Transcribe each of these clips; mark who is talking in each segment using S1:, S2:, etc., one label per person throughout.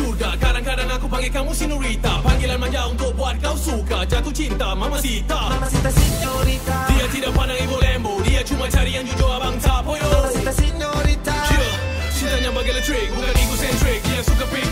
S1: syurga Kadang-kadang aku panggil kamu sinurita. Panggilan manja untuk buat kau suka. Jatuh cinta Mama
S2: Sita. Mama Sita sinurita.
S1: Dia tidak pandang ibu lembu. Dia cuma cari yang jujur abang tak poyo
S2: Mama Sita sinurita.
S1: Yeah. Cintanya bagai elektrik Bukan ego sentrik. Dia suka pink.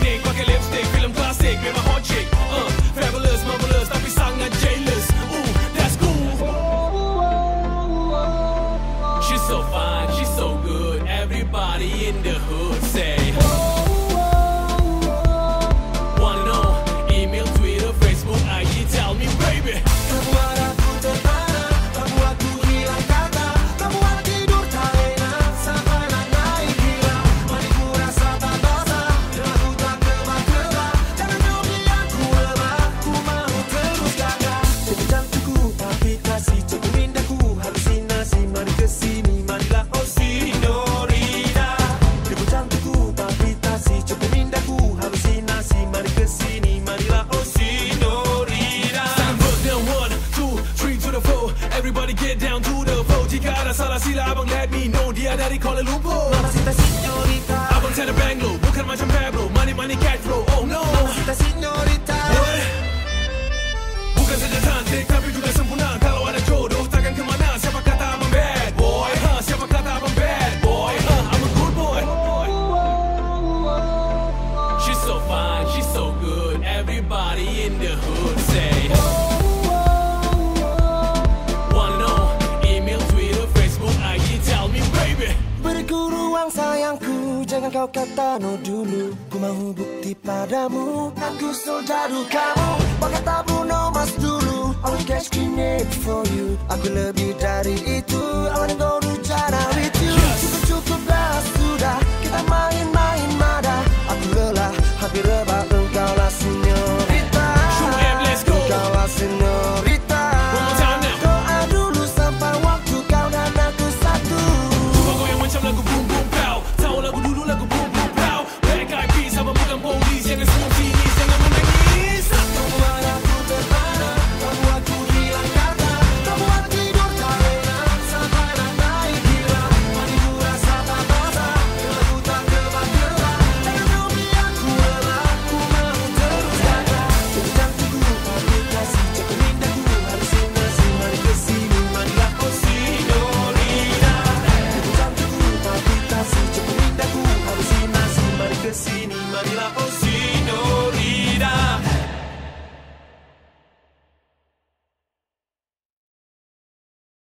S1: sila abang let me know. Dia dari Kuala Lumpur
S2: Mamacita señorita
S1: Abang sana Banglo Bukan macam Pablo Money money cash flow Oh no.
S2: Mamacita señorita
S1: What? Bukan saja cantik Tapi juga
S2: jangan kau kata no dulu. Ku mahu bukti padamu Aku soldadu kamu. Bagai tabu no mas dulu. I will catch grenade for you. Aku lebih dari ini